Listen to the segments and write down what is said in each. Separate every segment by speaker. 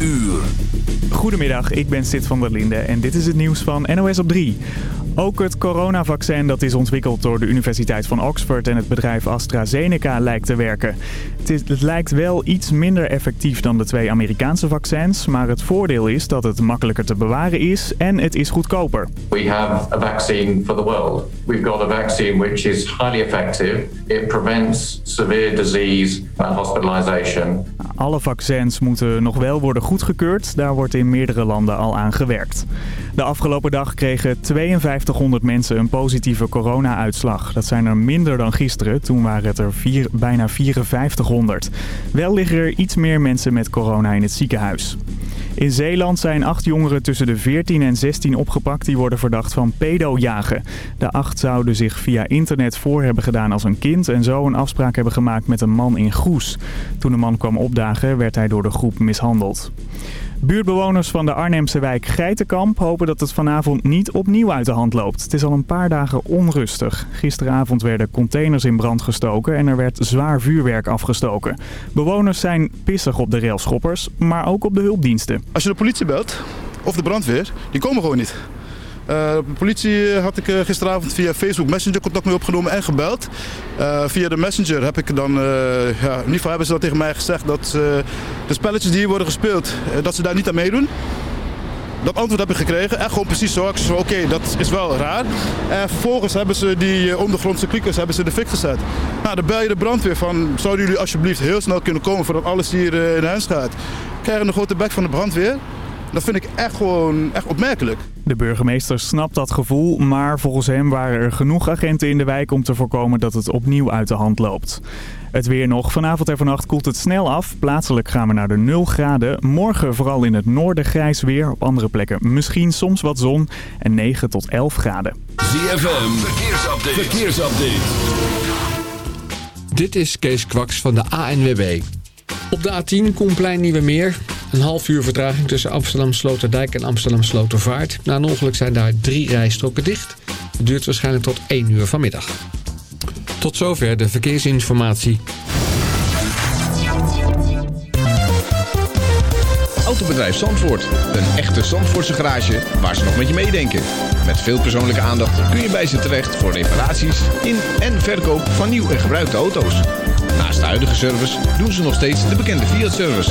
Speaker 1: uur.
Speaker 2: Goedemiddag, ik ben Sid van der Linde en dit is het nieuws van NOS op 3. Ook het coronavaccin dat is ontwikkeld door de Universiteit van Oxford en het bedrijf AstraZeneca lijkt te werken. Het, is, het, lijkt wel iets minder effectief dan de twee Amerikaanse vaccins, maar het voordeel is dat het makkelijker te bewaren is en het is goedkoper.
Speaker 3: We have a vaccine for the world. We've got a vaccine which is highly effective. It prevents severe disease and hospitalization.
Speaker 2: Alle vaccins moeten nog wel worden goedgekeurd. Daar wordt in meerdere landen al aan gewerkt. De afgelopen dag kregen 5200 mensen een positieve corona-uitslag. Dat zijn er minder dan gisteren. Toen waren het er bijna 5400. Wel liggen er iets meer mensen met corona in het ziekenhuis. In Zeeland zijn acht jongeren tussen de 14 en 16 opgepakt die worden verdacht van pedojagen. De acht zouden zich via internet voor hebben gedaan als een kind en zo een afspraak hebben gemaakt met een man in Goes. Toen de man kwam opdagen werd hij door de groep mishandeld. Buurtbewoners van de Arnhemse wijk Geitenkamp hopen dat het vanavond niet opnieuw uit de hand loopt. Het is al een paar dagen onrustig. Gisteravond werden containers in brand gestoken en er werd zwaar vuurwerk afgestoken. Bewoners zijn pissig op de railschoppers, maar ook op de hulpdiensten.
Speaker 4: Als je de politie belt, of de brandweer, die komen gewoon niet. Uh, de politie had ik uh, gisteravond via Facebook Messenger contact mee opgenomen en gebeld. Uh, via de Messenger heb ik dan, ja, in ieder geval hebben ze dat tegen mij gezegd dat de spelletjes die hier worden gespeeld, dat ze daar niet aan meedoen. Dat antwoord heb ik gekregen. Echt gewoon precies zo. Oké, okay, dat is wel raar. En vervolgens hebben ze die ondergrondse kliekers hebben ze de fik gezet. Nou, dan bel je de brandweer van... zouden jullie alsjeblieft heel snel kunnen komen voordat alles hier in huis gaat. Krijgen een grote bek van de brandweer. Dat vind ik echt gewoon echt opmerkelijk.
Speaker 2: De burgemeester snapt dat gevoel, maar volgens hem waren er genoeg agenten in de wijk om te voorkomen dat het opnieuw uit de hand loopt. Het weer nog. Vanavond en vannacht koelt het snel af. Plaatselijk gaan we naar de 0 graden. Morgen vooral in het noorden grijs weer. Op andere plekken misschien soms wat zon. En 9 tot 11 graden.
Speaker 1: ZFM, verkeersupdate. verkeersupdate.
Speaker 5: Dit is Kees Kwaks van de ANWB. Op de A10 Koenplein Nieuwe Meer. Een half uur vertraging tussen Amsterdam Sloterdijk en Amsterdam Slotervaart. Na een ongeluk zijn daar drie rijstroken dicht. Het duurt waarschijnlijk tot 1 uur vanmiddag. Tot zover de verkeersinformatie.
Speaker 6: Autobedrijf Zandvoort. Een echte Zandvoortse garage waar ze nog met je meedenken. Met veel persoonlijke aandacht kun je bij ze terecht voor reparaties in en verkoop van nieuw en gebruikte auto's. Naast de huidige service doen ze nog steeds de bekende Fiat-service.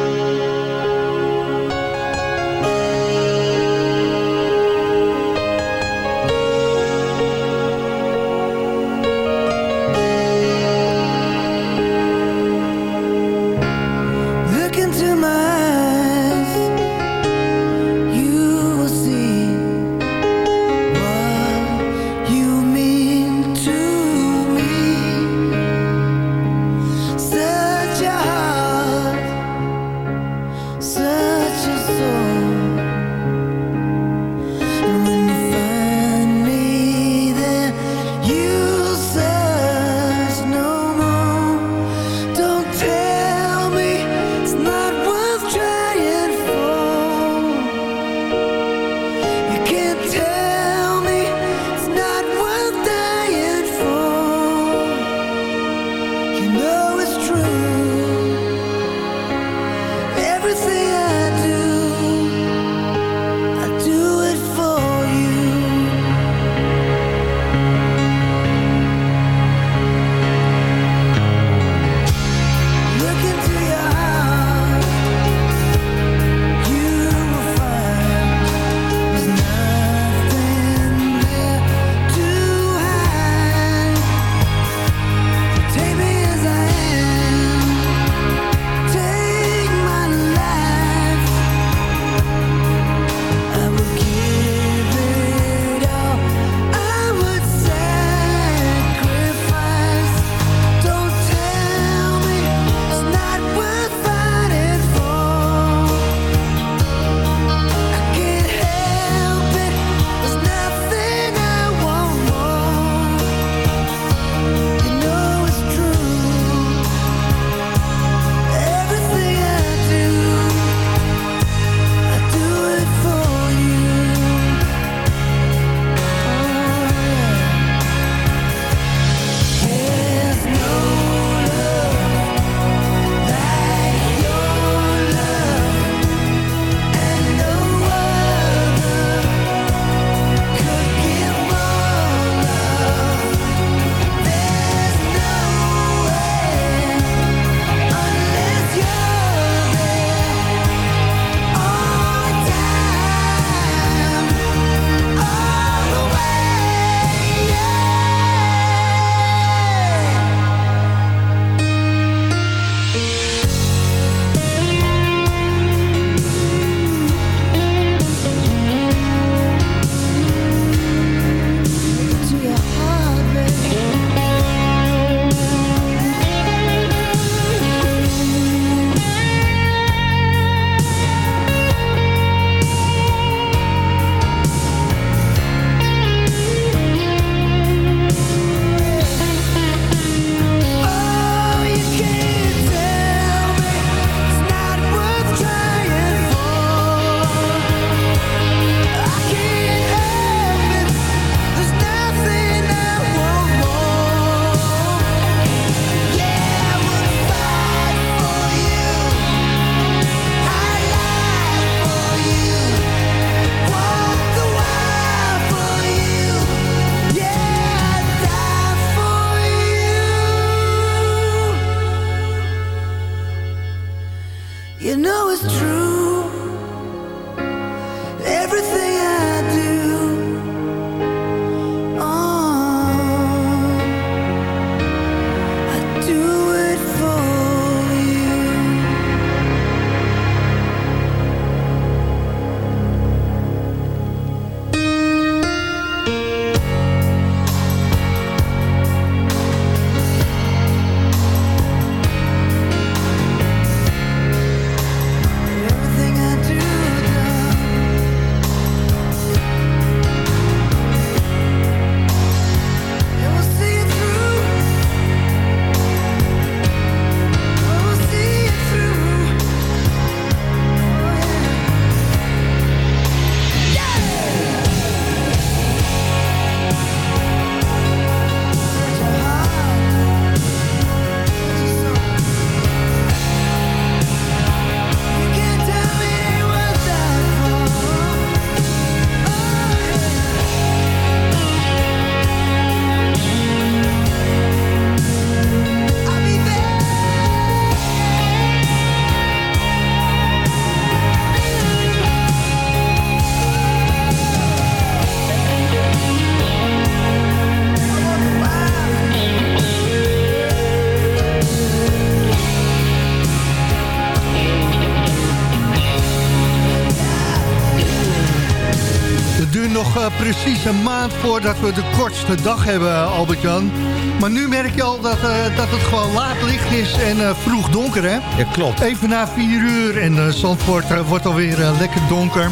Speaker 7: Een maand voordat we de kortste dag hebben, Albert-Jan. Maar nu merk je al dat, uh, dat het gewoon laat licht is en uh, vroeg donker, hè?
Speaker 8: Ja, klopt.
Speaker 7: Even na vier uur en Zandvoort wordt alweer lekker donker.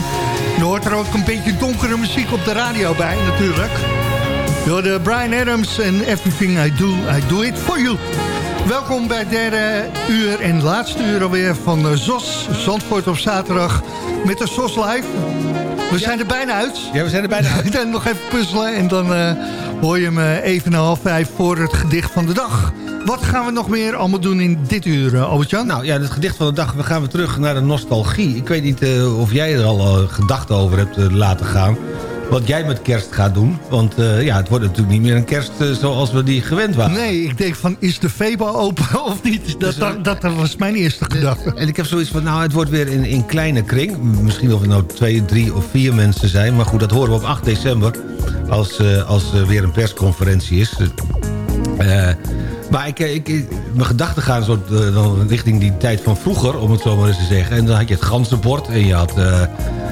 Speaker 7: Je hoort er ook een beetje donkere muziek op de radio bij, natuurlijk. Door de Brian Adams en Everything I Do, I Do It For You. Welkom bij het derde uur en laatste uur alweer van ZOS, Zandvoort op zaterdag, met de ZOS Live. We
Speaker 8: ja.
Speaker 7: zijn er bijna uit.
Speaker 8: Ja, we zijn er bijna uit.
Speaker 7: nog even puzzelen en dan uh, hoor je hem uh, even na half vijf voor het gedicht van de dag. Wat gaan we nog meer allemaal doen in dit uur, uh, Albert-Jan?
Speaker 8: Nou ja, het gedicht van de dag, we gaan weer terug naar de nostalgie. Ik weet niet of jij er al gedachten over hebt laten gaan wat jij met kerst gaat doen. Want uh, ja, het wordt natuurlijk niet meer een kerst uh, zoals we die gewend waren.
Speaker 7: Nee, ik denk van, is de Febo open of niet? Dat, dus, dat, dat, dat, was mijn eerste gedachte.
Speaker 8: En ik heb zoiets van, nou, het wordt weer in, in kleine kring. Misschien of het nou twee, drie of vier mensen zijn. Maar goed, dat horen we op 8 december. Als, uh, als er weer een persconferentie is. maar ik, ik, mijn gedachten gaan zo dan richting die tijd van vroeger, om het zo maar eens te zeggen. En dan had je het ganzenbord en je had...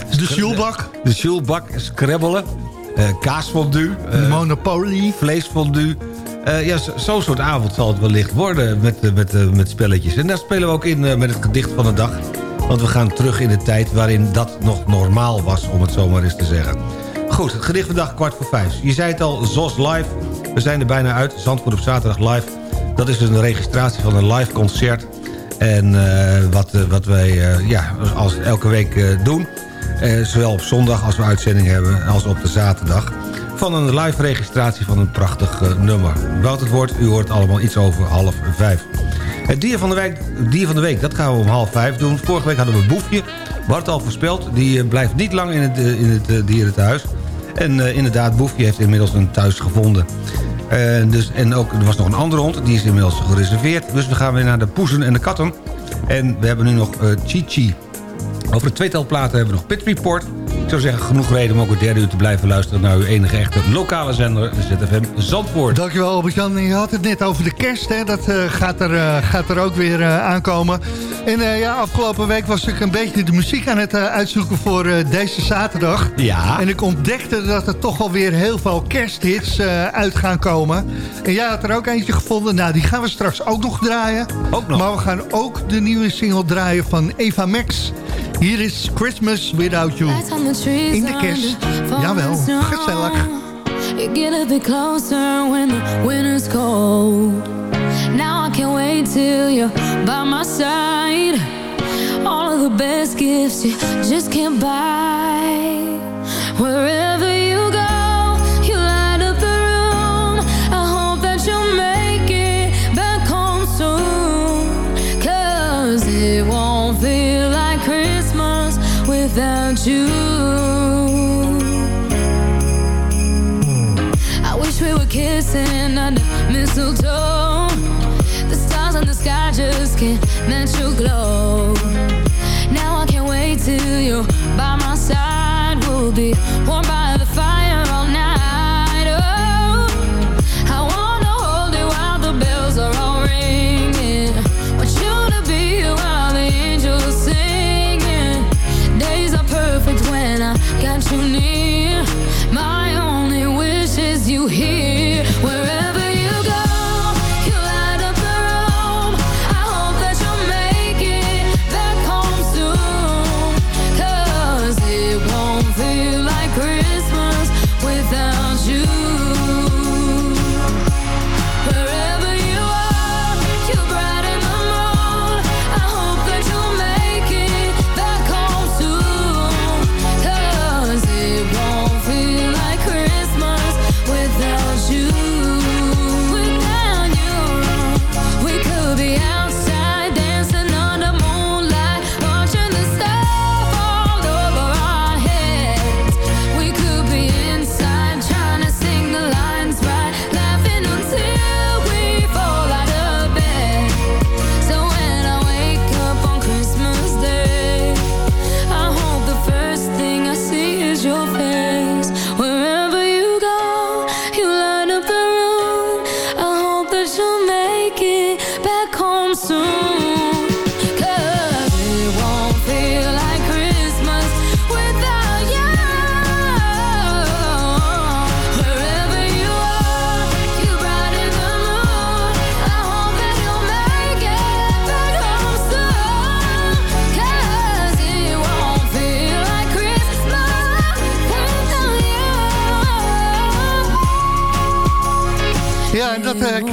Speaker 7: de sjoelbak.
Speaker 8: De sjoelbak, scrabbelen, uh, kaasfondue.
Speaker 7: Uh, Monopoly.
Speaker 8: Vleesfondue. Uh, ja, zo'n zo soort avond zal het wellicht worden met, met, met spelletjes. En daar spelen we ook in met het gedicht van de dag. Want we gaan terug in de tijd waarin dat nog normaal was, om het zo maar eens te zeggen. Goed, het gedicht van de dag kwart voor vijf. Je zei het al, ZOS Live. We zijn er bijna uit. Zandvoort op zaterdag live. Dat is dus een registratie van een live concert. En wat, wat wij ja, als elke week doen... Eh, zowel op zondag als we uitzending hebben als op de zaterdag. Van een live registratie van een prachtig uh, nummer. Wout het woord, u hoort allemaal iets over half vijf. Het dier van, de week, dier van de week, dat gaan we om half vijf doen. Vorige week hadden we Boefje, het al voorspeld. Die uh, blijft niet lang in het, uh, in het. En inderdaad, Boefje heeft inmiddels een thuis gevonden. dus, en ook, er was nog een andere hond, die is inmiddels gereserveerd. Dus we gaan weer naar de poezen en de katten. En we hebben nu nog Chichi. Over het tweetal platen hebben we nog Pit Report. Ik zou zeggen, genoeg reden om ook het derde uur te blijven luisteren... naar uw enige echte lokale zender, ZFM Zandvoort.
Speaker 7: Dankjewel Albert-Jan. Je had het net over de kerst, hè? dat uh, gaat, er, uh, gaat er ook weer uh, aankomen. En ja, afgelopen week was ik een beetje de muziek aan het uitzoeken voor deze zaterdag.
Speaker 8: Ja.
Speaker 7: En ik ontdekte dat er toch alweer heel veel kersthits uit gaan komen. En jij had er ook eentje gevonden. Nou, die gaan we straks ook nog draaien.
Speaker 8: Ook nog.
Speaker 7: Maar we gaan ook de nieuwe single draaien van Eva Max... Hier is Christmas Without You. In de kerst. Jawel, gezellig.
Speaker 9: You get a bit closer when the winter's cold. Now I can't wait till you're by my side. All of the best gifts you just can't buy. Wherever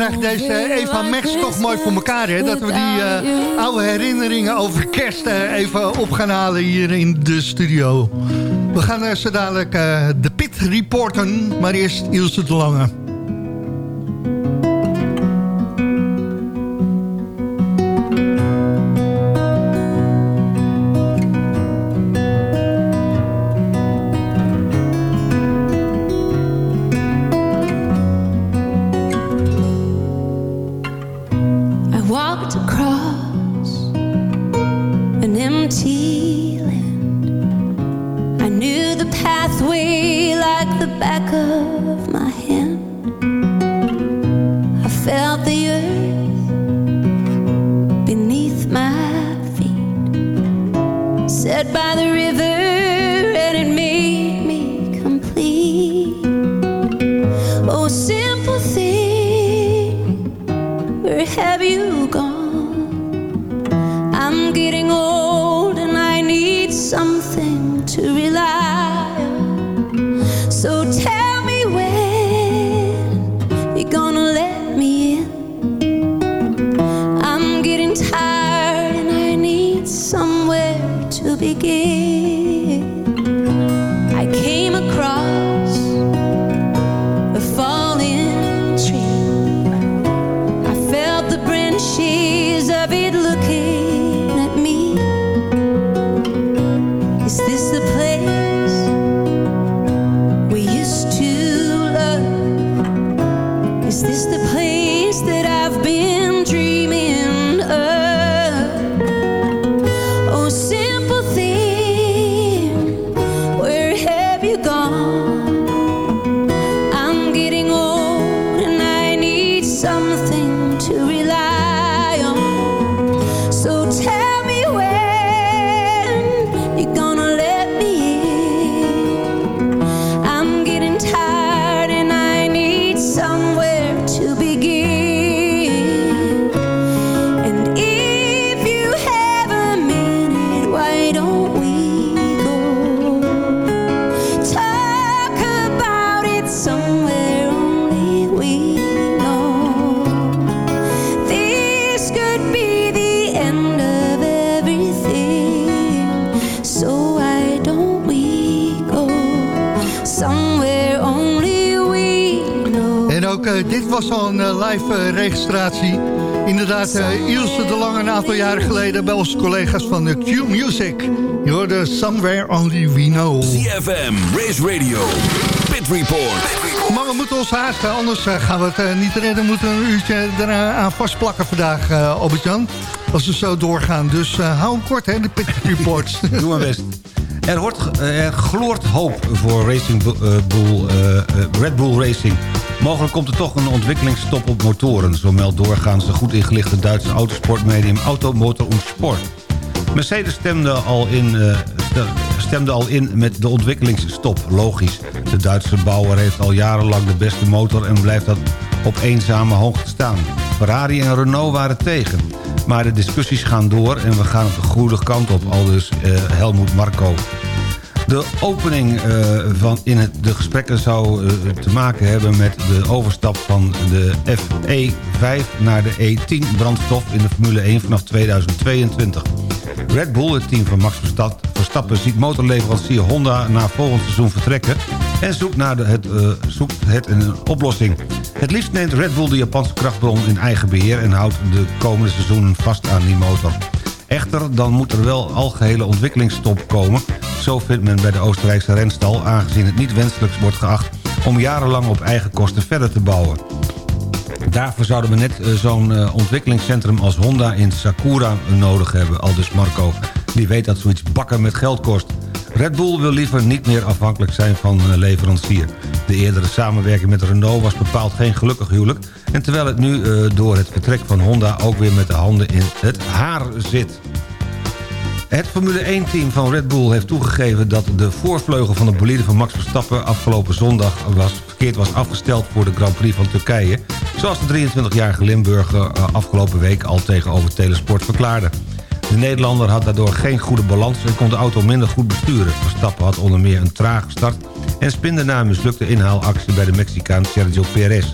Speaker 10: krijgt deze Eva Mex toch mooi voor elkaar. Hè? Dat we die uh, oude herinneringen over kerst uh, even op gaan halen hier in de studio. We gaan zo dadelijk de pit reporten, maar eerst Ilse de Lange. So tell registratie. Inderdaad, uh, Ilse de Lange een aantal jaren geleden... bij onze collega's van de Q-Music. Je hoorde Somewhere Only We Know.
Speaker 1: CFM, Race Radio, Pit Report.
Speaker 10: Maar we moeten ons haasten, anders eh, gaan we het uh, niet redden. We moeten een uurtje eraan vastplakken vandaag, uh, Albert-Jan. Als we zo doorgaan. Dus hou hem kort, hè, de Pit Reports.
Speaker 8: Doe maar best. Er, wordt, er gloort hoop voor Racing Bull, Red Bull Racing... Mogelijk komt er toch een ontwikkelingsstop op motoren... zo meldt doorgaans de goed ingelichte Duitse autosportmedium Automotor und Sport. Mercedes stemde al, in, uh, stemde al in met de ontwikkelingsstop, logisch. De Duitse bouwer heeft al jarenlang de beste motor... en blijft dat op eenzame hoogte staan. Ferrari en Renault waren tegen. Maar de discussies gaan door en we gaan op de goede kant op, al dus uh, Helmoet Marco. De opening uh, van in het, de gesprekken zou uh, te maken hebben met de overstap van de FE5 naar de E10 brandstof in de Formule 1 vanaf 2022. Red Bull, het team van Max Verstappen, ziet motorleverancier Honda na volgend seizoen vertrekken en zoekt, naar de, het, uh, zoekt het een oplossing. Het liefst neemt Red Bull de Japanse krachtbron in eigen beheer en houdt de komende seizoenen vast aan die motor. Echter, dan moet er wel algehele ontwikkelingsstop komen zo vindt men bij de Oostenrijkse renstal... aangezien het niet wenselijk wordt geacht om jarenlang op eigen kosten verder te bouwen. Daarvoor zouden we net eh, zo'n eh, ontwikkelingscentrum als Honda in Sakura nodig hebben, aldus Marco. Die weet dat zoiets bakken met geld kost. Red Bull wil liever niet meer afhankelijk zijn van een leverancier. De eerdere samenwerking met Renault was bepaald geen gelukkig huwelijk... en terwijl het nu uh, door het vertrek van Honda ook weer met de handen in het haar zit. Het Formule 1-team van Red Bull heeft toegegeven... dat de voorvleugel van de bolide van Max Verstappen... afgelopen zondag verkeerd was afgesteld voor de Grand Prix van Turkije... zoals de 23-jarige Limburger eh, afgelopen week al tegenover Telesport verklaarde. De Nederlander had daardoor geen goede balans en kon de auto minder goed besturen. Verstappen had onder meer een trage start... en spinde na een mislukte inhaalactie bij de Mexicaan Sergio Perez.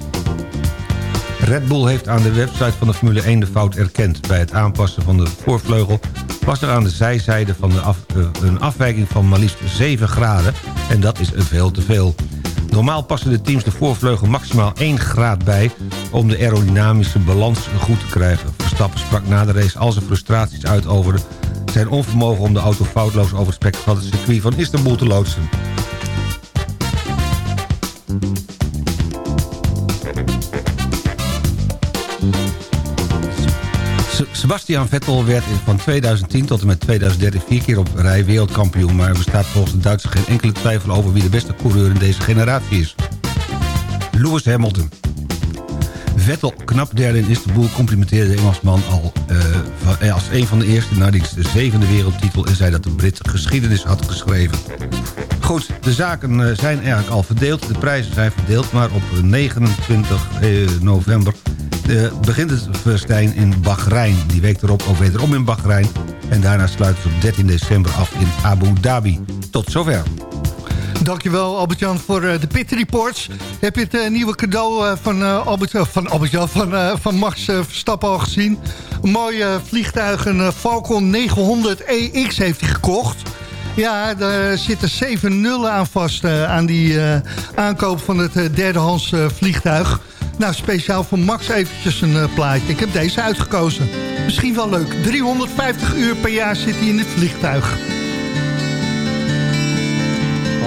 Speaker 8: Red Bull heeft aan de website van de Formule 1 de fout erkend. Bij het aanpassen van de voorvleugel was er aan de zijzijde van uh, een afwijking van maar liefst 7 graden. En dat is veel te veel. Normaal passen de teams de voorvleugel maximaal 1 graad bij... om de aerodynamische balans goed te krijgen. Verstappen sprak na de race al zijn frustraties uit over zijn onvermogen... om de auto foutloos over het van het circuit van Istanbul te loodsen. Sebastian Vettel werd van 2010 tot en met 2013 vier keer op rij wereldkampioen... maar er bestaat volgens de Duitsers geen enkele twijfel over wie de beste coureur in deze generatie is. Lewis Hamilton. Vettel, knap derde in Istanbul, complimenteerde de Engelsman al uh, als een van de eerste naar die zevende wereldtitel... en zei dat de Brit geschiedenis had geschreven. Goed, de zaken eh, zijn eigenlijk al verdeeld. De prijzen zijn verdeeld, maar op 29 november begint het festijn in Bahrein. Die week erop ook wederom in Bahrein. En daarna sluit het op 13 december af in Abu Dhabi. Tot zover.
Speaker 7: Dankjewel Albert-Jan voor uh, de Pit Reports. Heb je het uh, nieuwe cadeau uh, van, Albert, van, Albert-Jan, van, van Max Verstappen al gezien? Een mooie vliegtuig, een Falcon 900 EX heeft hij gekocht. Ja, daar zitten zeven nullen aan vast aan die aankoop van het derdehands vliegtuig. Nou, speciaal voor Max eventjes een plaatje. Ik heb deze uitgekozen. Misschien wel leuk. 350 uur per jaar zit hij in het vliegtuig.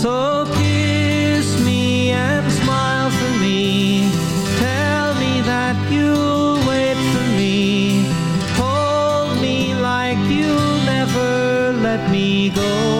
Speaker 11: So kiss me and smile for me. Tell me that you'll wait for me. Hold me like you'll never let me go.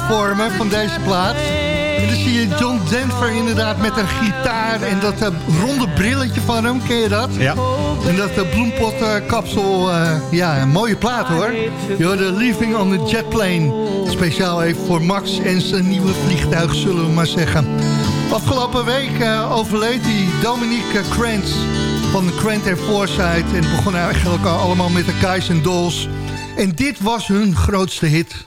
Speaker 7: Voor me van deze plaat. En dan zie je John Denver inderdaad met een gitaar en dat uh, ronde brilletje van hem. Ken je dat?
Speaker 8: Ja.
Speaker 7: En dat uh, bloempotkapsel. ja, een mooie plaat hoor. You're the Leaving on the Jet Plane. Speciaal even voor Max en zijn nieuwe vliegtuig, zullen we maar zeggen. Afgelopen week overleed die Dominique Krantz van Krant en Foresight. En begon eigenlijk allemaal met de Guys and Dolls. En dit was hun grootste hit.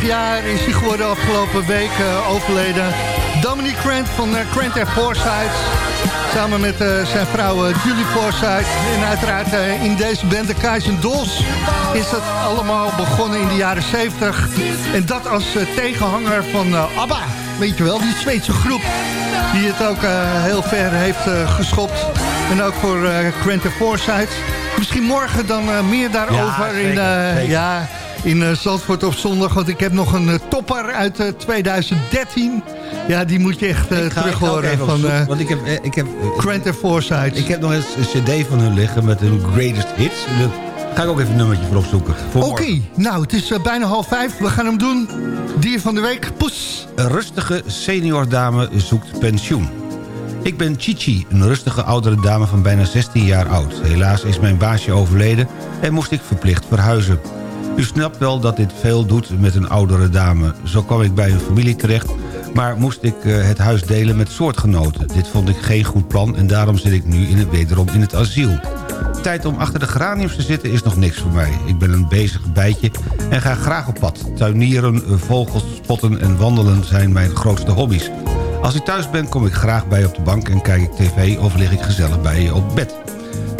Speaker 7: 71 jaar is hij geworden afgelopen week eh, overleden. Dominic Grant van uh, Grant Forsyth. Samen met eh, zijn vrouw Julie Forsyth. En uiteraard in deze band, de Kaizen Dolls, is dat allemaal begonnen in de jaren 70. En dat als tegenhanger van ABBA. Weet je wel, die Zweedse groep. Die het ook heel ver heeft geschopt. En ook voor Grant and Forsyth. Misschien morgen dan meer daarover
Speaker 8: zeker,
Speaker 7: ja, in eh, Zandvoort op zondag. Want ik heb nog een eh, topper uit eh, 2013. Ja, die moet je echt eh,
Speaker 8: ga-
Speaker 7: terug horen. Van eh
Speaker 8: want ik heb, eh, ik heb, eh,
Speaker 7: Grant Forsyth.
Speaker 8: ik heb nog eens een cd van hun liggen met hun greatest hits. Daar ga ik ook even een nummertje voor opzoeken.
Speaker 7: Oké, nou, het is eh, bijna half vijf. We gaan hem doen. Dier van de week, poes.
Speaker 8: Een rustige seniordame zoekt pensioen. Ik ben Chichi, een rustige oudere dame van bijna 16 jaar oud. Helaas is mijn baasje overleden en moest ik verplicht verhuizen. U snapt wel dat dit veel doet met een oudere dame. Zo kwam ik bij een familie terecht, maar moest ik eh, het huis delen met soortgenoten. Dit vond ik geen goed plan en daarom zit ik nu in het, wederom in het asiel. Tijd om achter de geraniums te zitten is nog niks voor mij. Ik ben een bezig bijtje en ga graag op pad. Tuinieren, eh, vogels spotten en wandelen zijn mijn grootste hobby's. Als ik thuis ben kom ik graag bij op de bank en kijk ik tv of lig ik gezellig bij je op bed.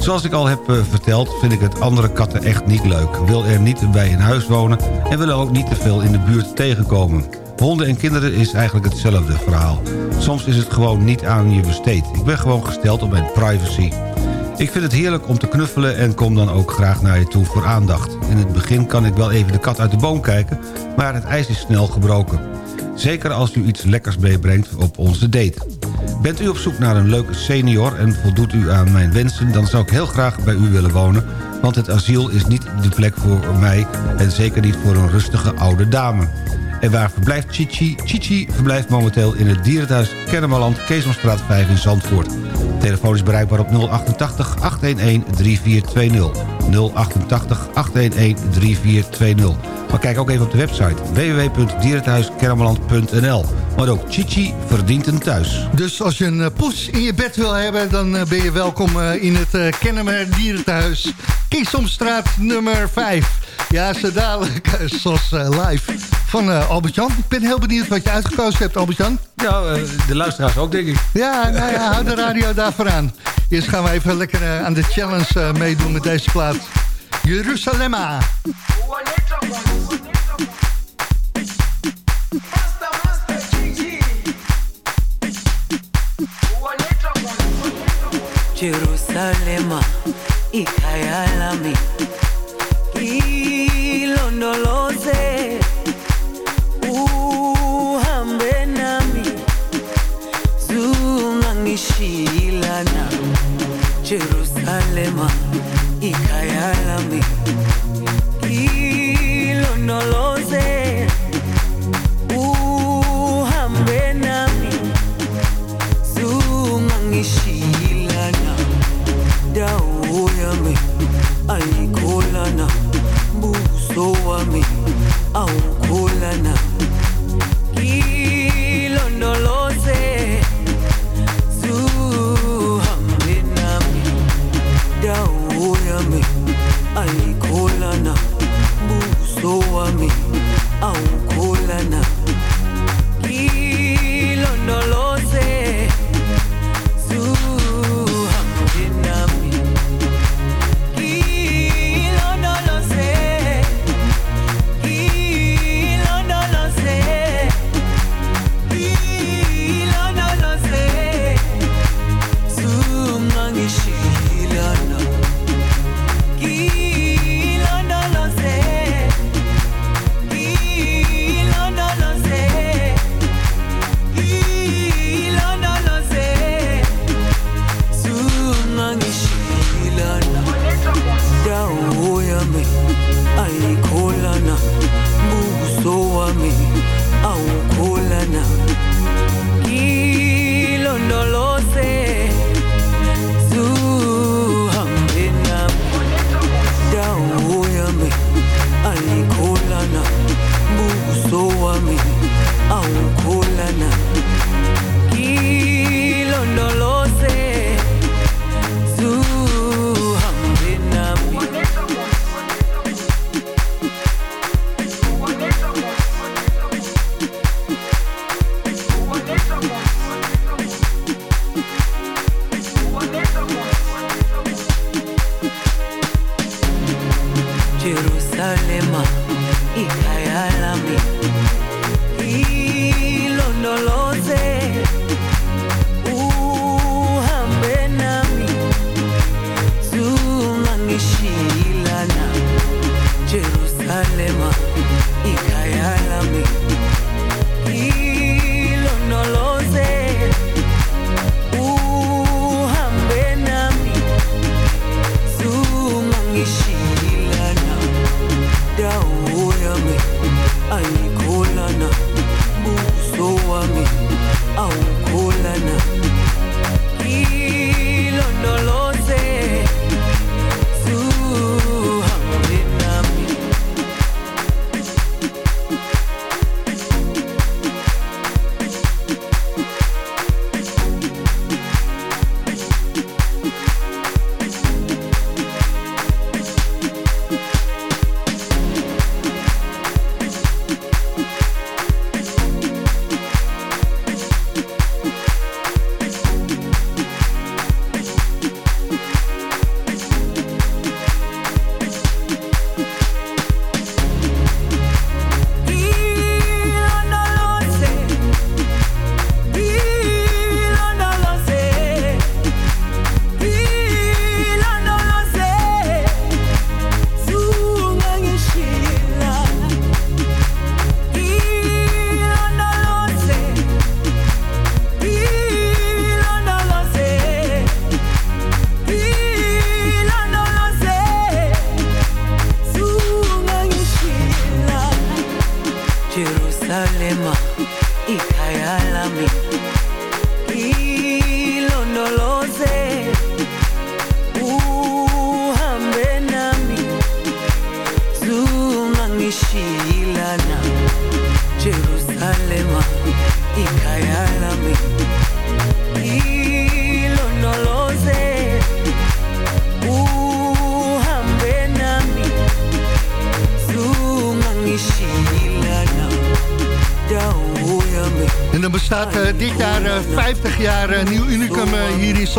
Speaker 8: Zoals ik al heb eh, verteld vind ik het andere katten echt niet leuk. Wil er niet bij in huis wonen en wil er ook niet te veel in de buurt tegenkomen. Honden en kinderen is eigenlijk hetzelfde verhaal. Soms is het gewoon niet aan je besteed. Ik ben gewoon gesteld op mijn privacy. Ik vind het heerlijk om te knuffelen en kom dan ook graag naar je toe voor aandacht. In het begin kan ik wel even de kat uit de boom kijken, maar het ijs is snel gebroken. Zeker als u iets lekkers meebrengt op onze date. Bent u op zoek naar een leuke senior en voldoet u aan mijn wensen... dan zou ik heel graag bij u willen wonen... want het asiel is niet de plek voor mij... en zeker niet voor een rustige oude dame. En waar verblijft Chichi? Chichi verblijft momenteel in het dierenthuis Kennemerland... Keesomstraat 5 in Zandvoort. Telefoon is bereikbaar op 088 811 3420. 088 811 3420. Maar kijk ook even op de website www.dierenthuiskennemerland.nl. Maar ook Chichi verdient een thuis.
Speaker 7: Dus als je een eh, poes in je bed wil hebben... dan eh, ben je welkom eh, in het Kennemer Dierenthuis. Kiesomstraat nummer 5. Ja, zo dadelijk, zoals live van Albert-Jan. Ik ben heel benieuwd wat je uitgekozen hebt, Albert-Jan.
Speaker 8: Ja, de luisteraars ook, denk ik.
Speaker 7: Ja, nou ja, hou de radio daarvoor aan. Eerst gaan we even lekker aan de challenge meedoen met deze plaat. Jeruzalemma.
Speaker 12: Jerusalema ikhaya lami. Ilondoloze uhambe nami. Zungangishilana Jerusalema ikhaya lami. Ilondoloze
Speaker 7: on me. one.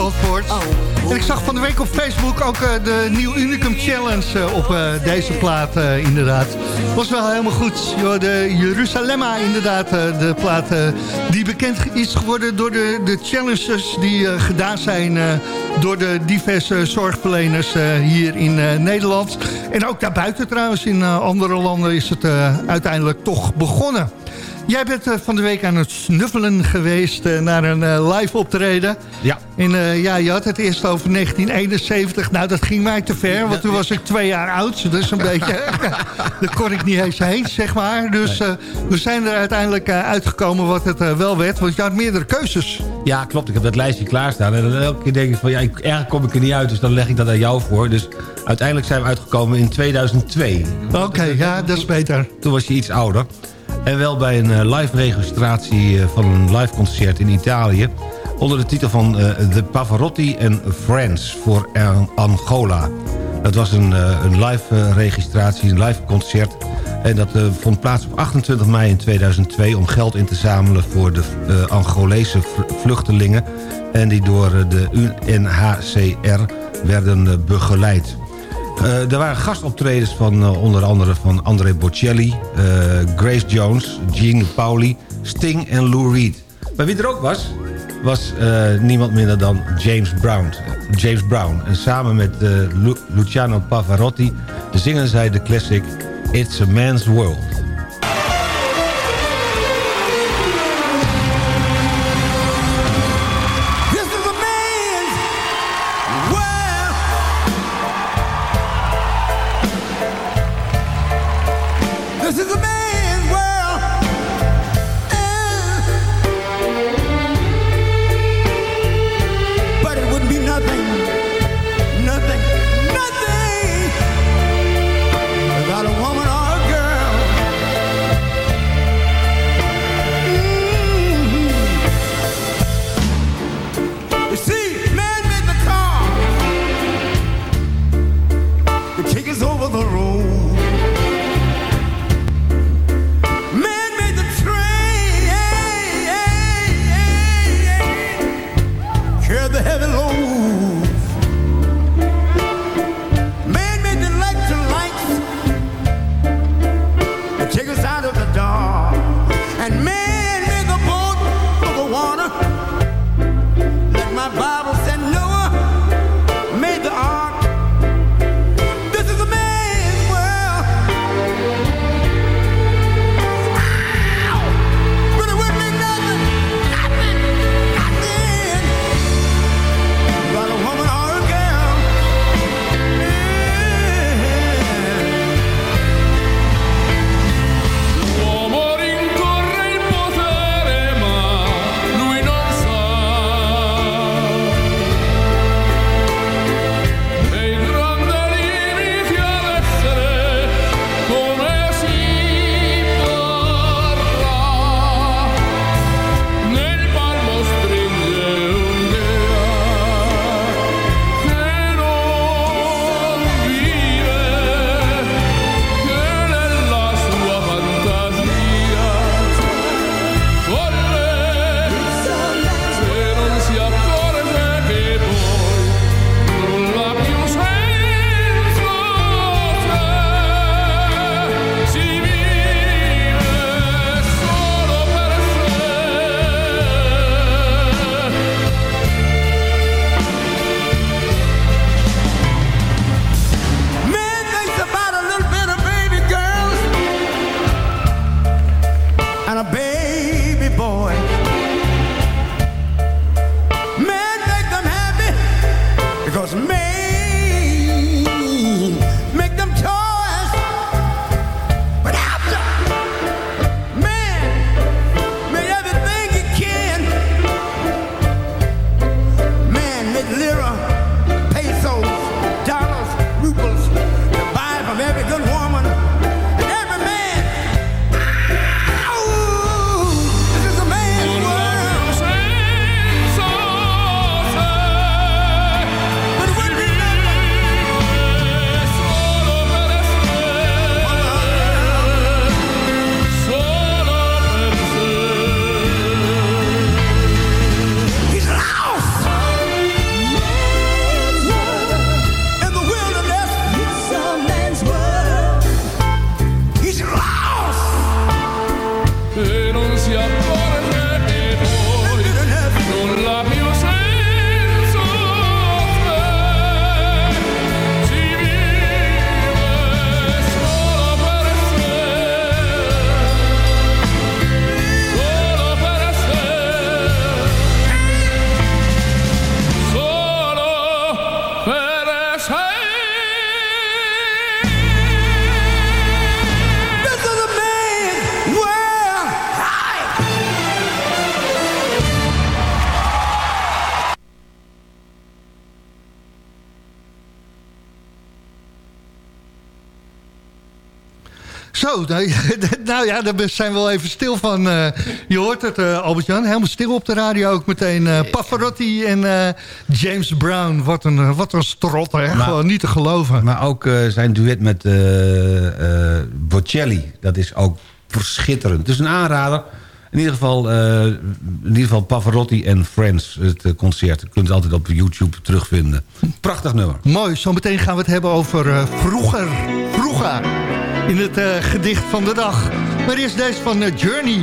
Speaker 7: Zandvoort. En ik zag van de week op Facebook ook eh, de Nieuw Unicum Challenge eh, op eh, deze plaat inderdaad. Was wel helemaal goed. Joh, de Jeruzalemma inderdaad, de plaat die bekend is geworden door de, de challenges die gedaan zijn door de diverse zorgverleners hier in Nederland. En ook daarbuiten trouwens, in andere landen is het uiteindelijk toch begonnen. Jij bent eh, van de week aan het snuffelen geweest eh, naar een eh, live optreden.
Speaker 8: Ja.
Speaker 7: En ja, je had het eerst over 1971. Nou, dat ging mij te ver, want toen was ik twee jaar oud. Dus een beetje, daar kon ik niet eens heen, zeg maar. Dus we zijn er uiteindelijk uitgekomen wat het wel werd. Want je had meerdere keuzes.
Speaker 8: Ja, klopt. Ik heb dat lijstje klaarstaan. En dan elke keer denk ik van, ja, ik, ergens kom ik er niet uit. Dus dan leg ik dat aan jou voor. Dus uiteindelijk zijn we uitgekomen in 2002.
Speaker 7: Oké, ja, dat is beter.
Speaker 8: Toen was je iets ouder. En wel bij een eh, live registratie eh, van een live concert in Italië. Onder de titel van eh, The Pavarotti and Friends voor An- Angola. Dat was een, een live registratie, een live concert. En dat vond plaats op 28 mei in 2002 om geld in te zamelen voor de Angolese vl- vluchtelingen. En die door de UNHCR werden begeleid. Eh, er waren gastoptredens van eh, onder andere van André Bocelli, eh, Grace Jones, Gene Pauli, Sting en Lou Reed. Maar wie er ook was, was niemand minder dan James Brown. James Brown. En samen met Lu- Luciano Pavarotti zingen zij de classic It's a Man's World.
Speaker 13: Nou, nou ja, daar zijn we wel even stil van. eh, je hoort het, eh, Albert-Jan, helemaal stil op de radio ook meteen. eh, Pavarotti en James Brown, wat een, wat een strot, hè?
Speaker 8: Maar-
Speaker 13: Gewoon niet te geloven.
Speaker 8: Maar ook zijn duet met Bocelli, dat is ook verschitterend. Het is een aanrader. In ieder geval, in ieder geval Pavarotti en Friends, het concert. Je kunt het altijd op YouTube terugvinden. Prachtig nummer.
Speaker 13: Mooi, zometeen gaan we het hebben over vroeger. Vroeger. In het eh, gedicht van de dag. Maar eerst deze van eh, Journey.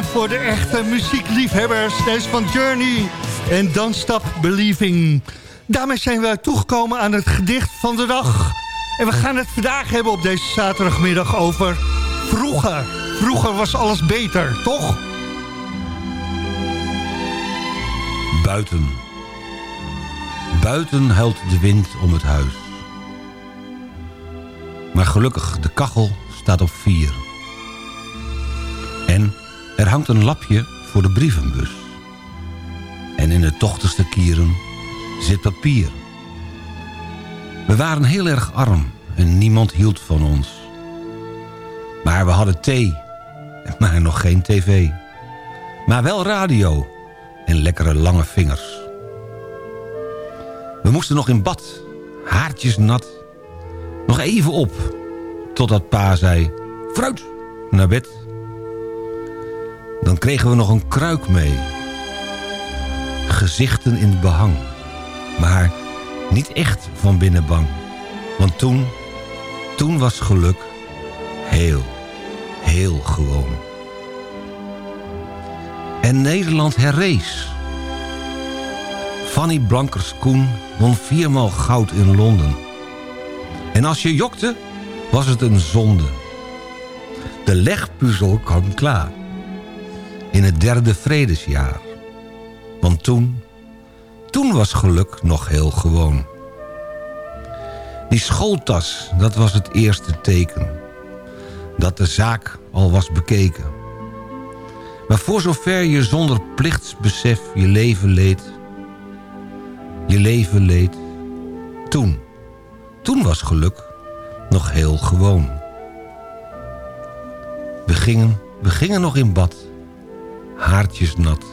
Speaker 13: Voor de echte muziekliefhebbers. Deze van Journey en Don't Believing. Daarmee zijn we toegekomen aan het gedicht van de dag. En we gaan het vandaag hebben op deze zaterdagmiddag over vroeger. Vroeger was alles beter, toch?
Speaker 8: Buiten. Buiten huilt de wind om het huis. Maar gelukkig, de kachel staat op vier. Er hangt een lapje voor de brievenbus. En in de tochtigste kieren zit papier. We waren heel erg arm en niemand hield van ons. Maar we hadden thee, maar nog geen tv. Maar wel radio en lekkere lange vingers. We moesten nog in bad, haartjes nat. Nog even op, totdat pa zei... Fruit, naar bed. Dan kregen we nog een kruik mee. Gezichten in het behang. Maar niet echt van binnen bang. Want toen, toen was geluk heel, heel gewoon. En Nederland herrees. Fanny Blankers-Koen won viermaal goud in Londen. En als je jokte, was het een zonde. De legpuzzel kwam klaar. In het derde vredesjaar. Want toen, toen was geluk nog heel gewoon. Die schooltas, dat was het eerste teken. Dat de zaak al was bekeken. Maar voor zover je zonder plichtsbesef je leven leed... je leven leed... toen, toen was geluk nog heel gewoon. We gingen, we gingen nog in bad, haartjes nat.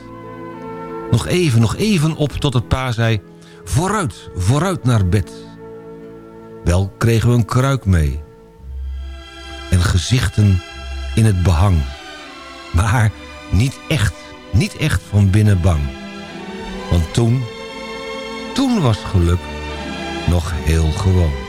Speaker 8: Nog even, nog even op tot het pa zei... vooruit, vooruit naar bed. Wel kregen we een kruik mee. En gezichten in het behang. Maar niet echt, niet echt van binnen bang. Want toen, toen was geluk nog heel gewoon.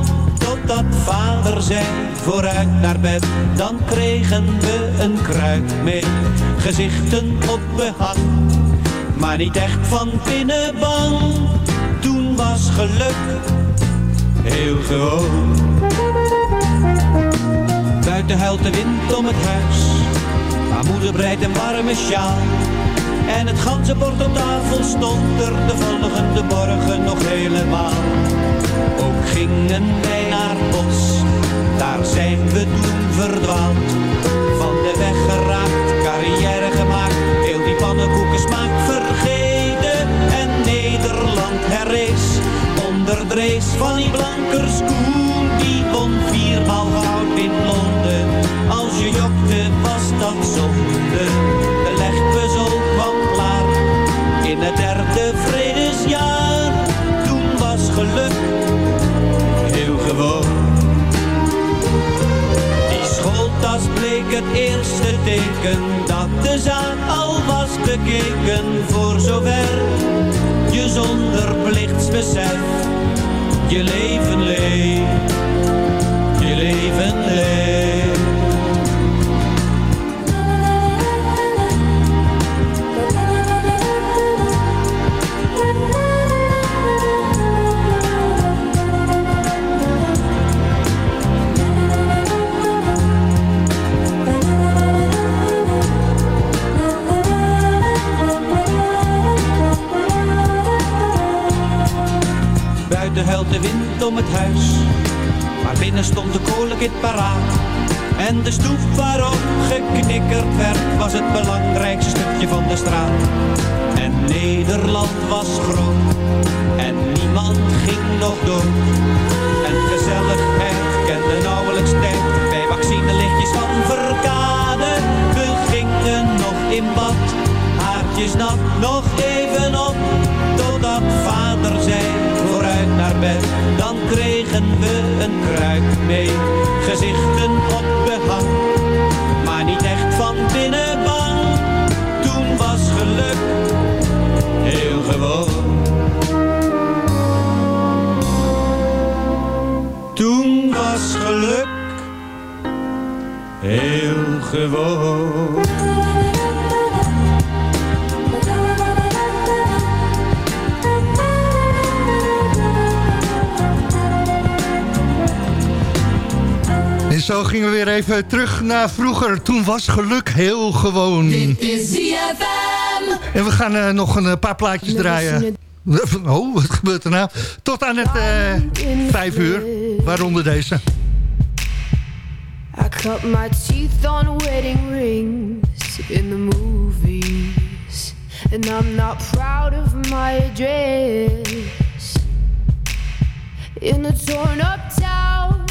Speaker 14: Totdat vader zei, vooruit naar bed, dan kregen we een kruik mee. Gezichten op behang, maar niet echt van binnen bang. Toen was geluk heel gewoon. Buiten huilt de wind om het huis, maar moeder breidt een warme sjaal. En het ganzenbord op tafel stond er de volgende morgen nog helemaal. Ook gingen wij naar bos, daar zijn we toen verdwaald. Van de weg geraakt, carrière gemaakt, heel die pannenkoekensmaak vergeten. En Nederland herrees, onder drees van die blankers koen. Die won viermaal goud in Londen, als je jokte was dat zonde.
Speaker 7: Zo gingen we weer even terug naar vroeger. Toen was geluk heel gewoon.
Speaker 9: Dit is ZFM.
Speaker 7: En we gaan eh, nog een eh, paar plaatjes draaien. Oh, wat gebeurt er nou? Tot aan het eh, vijf uur. Waaronder deze.
Speaker 15: I cut my teeth on wedding rings in the movies. And I'm not proud of my address. In a torn up town,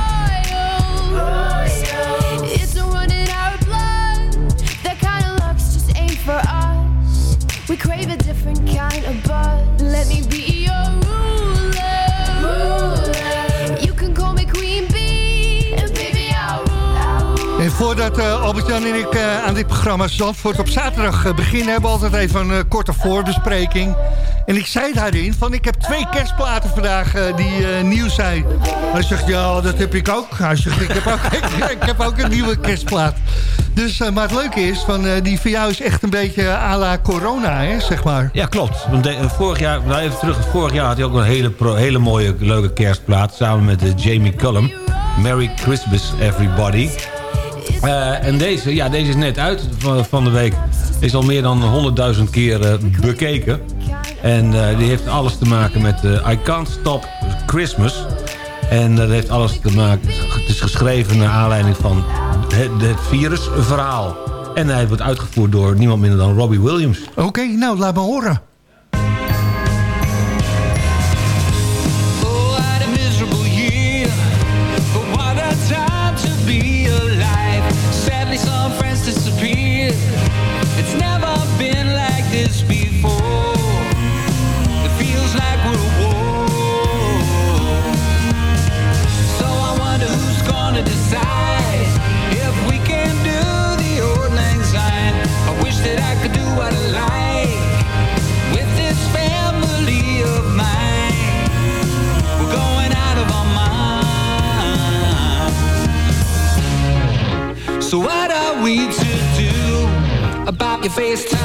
Speaker 7: Voordat eh, Albert-Jan en ik eh, aan dit programma Zandvoort op zaterdag eh, beginnen... hebben we altijd even een korte voorbespreking. En ik zei daarin van ik heb twee kerstplaten vandaag die nieuw zijn. Hij zegt, ja, dat heb ik ook. Hij zegt, ik heb ook, een nieuwe kerstplaat. Dus, maar het leuke is, van, die van jou is echt een beetje à la corona, hè, zeg maar.
Speaker 8: Ja, klopt. Want vorig jaar, nou even terug, vorig jaar had hij ook een hele, hele mooie, leuke kerstplaat... samen met Jamie Cullum. Merry Christmas, everybody. Eh, en deze, ja, deze is net uit van, de week. Is al meer dan 100.000 keer eh, bekeken. En eh, die heeft alles te maken met I Can't Stop Christmas. En dat heeft alles te maken... Het is geschreven naar aanleiding van het, het virusverhaal. En hij wordt uitgevoerd door niemand minder dan Robbie Williams.
Speaker 7: Oké, nou, laat me horen.
Speaker 16: faced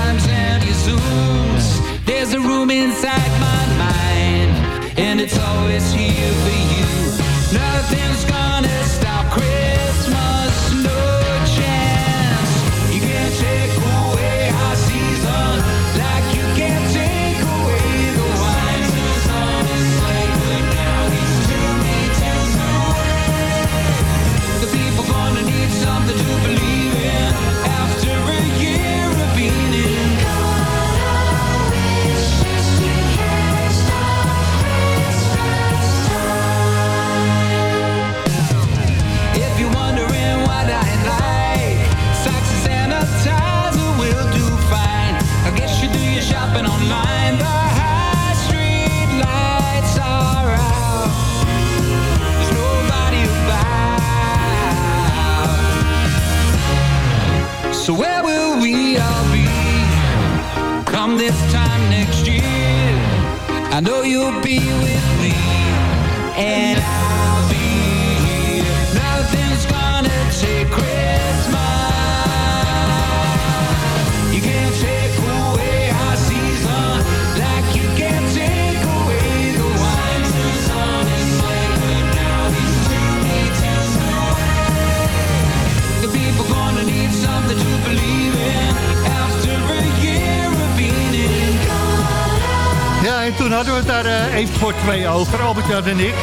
Speaker 7: even voor twee over, Albert-Jan en ik.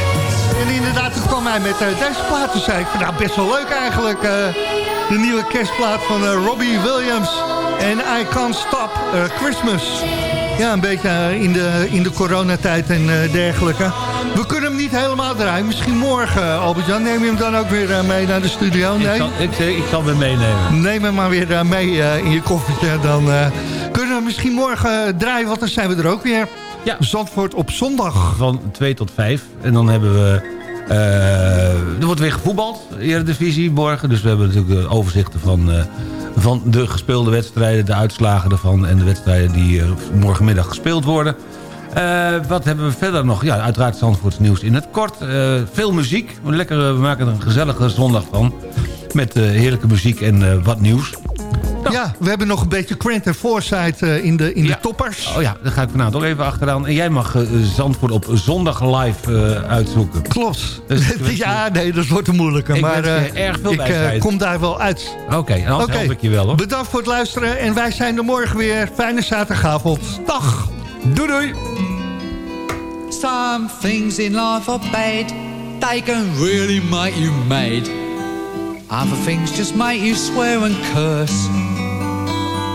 Speaker 7: En inderdaad, toen kwam hij met eh, deze plaat. Toen zei ik, van, nou, best wel leuk eigenlijk. eh, de nieuwe kerstplaat van eh, Robbie Williams. En I Can't Stop eh, Christmas. Ja, een beetje eh, in de, in de coronatijd en eh, dergelijke. We kunnen hem niet helemaal draaien. Misschien morgen, eh, Albert-Jan. Neem je hem dan ook weer eh, mee naar de studio? Nee?
Speaker 8: Ik, zal, ik, ik zal hem meenemen.
Speaker 7: Neem hem maar weer eh, mee eh, in je koffertje. Dan eh, kunnen we misschien morgen eh, draaien, want dan zijn we er ook weer.
Speaker 8: Ja.
Speaker 7: Zandvoort op zondag.
Speaker 8: Van 2 tot 5. En dan hebben we... eh, er wordt weer gevoetbald, Eredivisie morgen. Dus we hebben natuurlijk de overzichten van, eh, van de gespeelde wedstrijden... de uitslagen ervan en de wedstrijden die eh, morgenmiddag gespeeld worden. Eh, wat hebben we verder nog? Ja, uiteraard Zandvoorts nieuws in het kort. Eh, veel muziek. Lekker, eh, we maken er een gezellige zondag van. Met eh, heerlijke muziek en eh, wat nieuws.
Speaker 7: Ja, we hebben nog een beetje Grant en Foresight eh, in de, in de toppers.
Speaker 8: Oh ja, daar ga ik vanavond ook even achteraan. En jij mag eh, Zandvoort op zondag live eh, uitzoeken.
Speaker 7: Klopt.
Speaker 8: Dus,
Speaker 7: ja, nee, dat wordt een moeilijke.
Speaker 8: Ik
Speaker 7: maar eh,
Speaker 8: erg veel
Speaker 7: ik kom daar wel uit.
Speaker 8: Oké, anders
Speaker 7: Oké.
Speaker 8: help ik je wel hoor.
Speaker 7: Bedankt voor het luisteren en wij zijn er morgen weer. Fijne zaterdagavond. Dag.
Speaker 8: Doei doei.
Speaker 11: Some things in life are bad. They can really make you mad. Other things just make you swear and curse.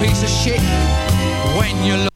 Speaker 11: piece of shit when you look